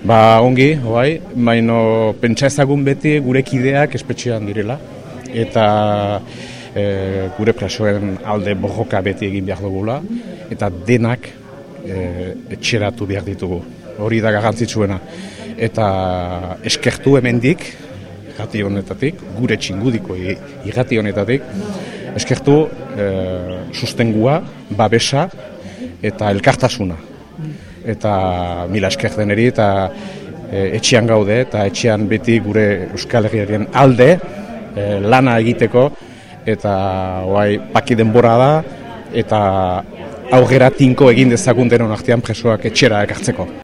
Ba, ongi, bai, baino pentsa ezagun beti gure kideak espetxean direla eta e, gure presoen alde bojoka beti egin behar dugula eta denak e, etxeratu behar ditugu. Hori da garrantzitsuena. Eta eskertu hemendik, irrati honetatik, gure txingudiko irrati honetatik, eskertu e, sustengua, babesa eta elkartasuna eta mila esker deneri eta e, etxean gaude eta etxean beti gure Euskal Herriaren alde e, lana egiteko eta oai paki denbora da eta aurrera tinko egin dezagun denon artean presoak etxera ekartzeko.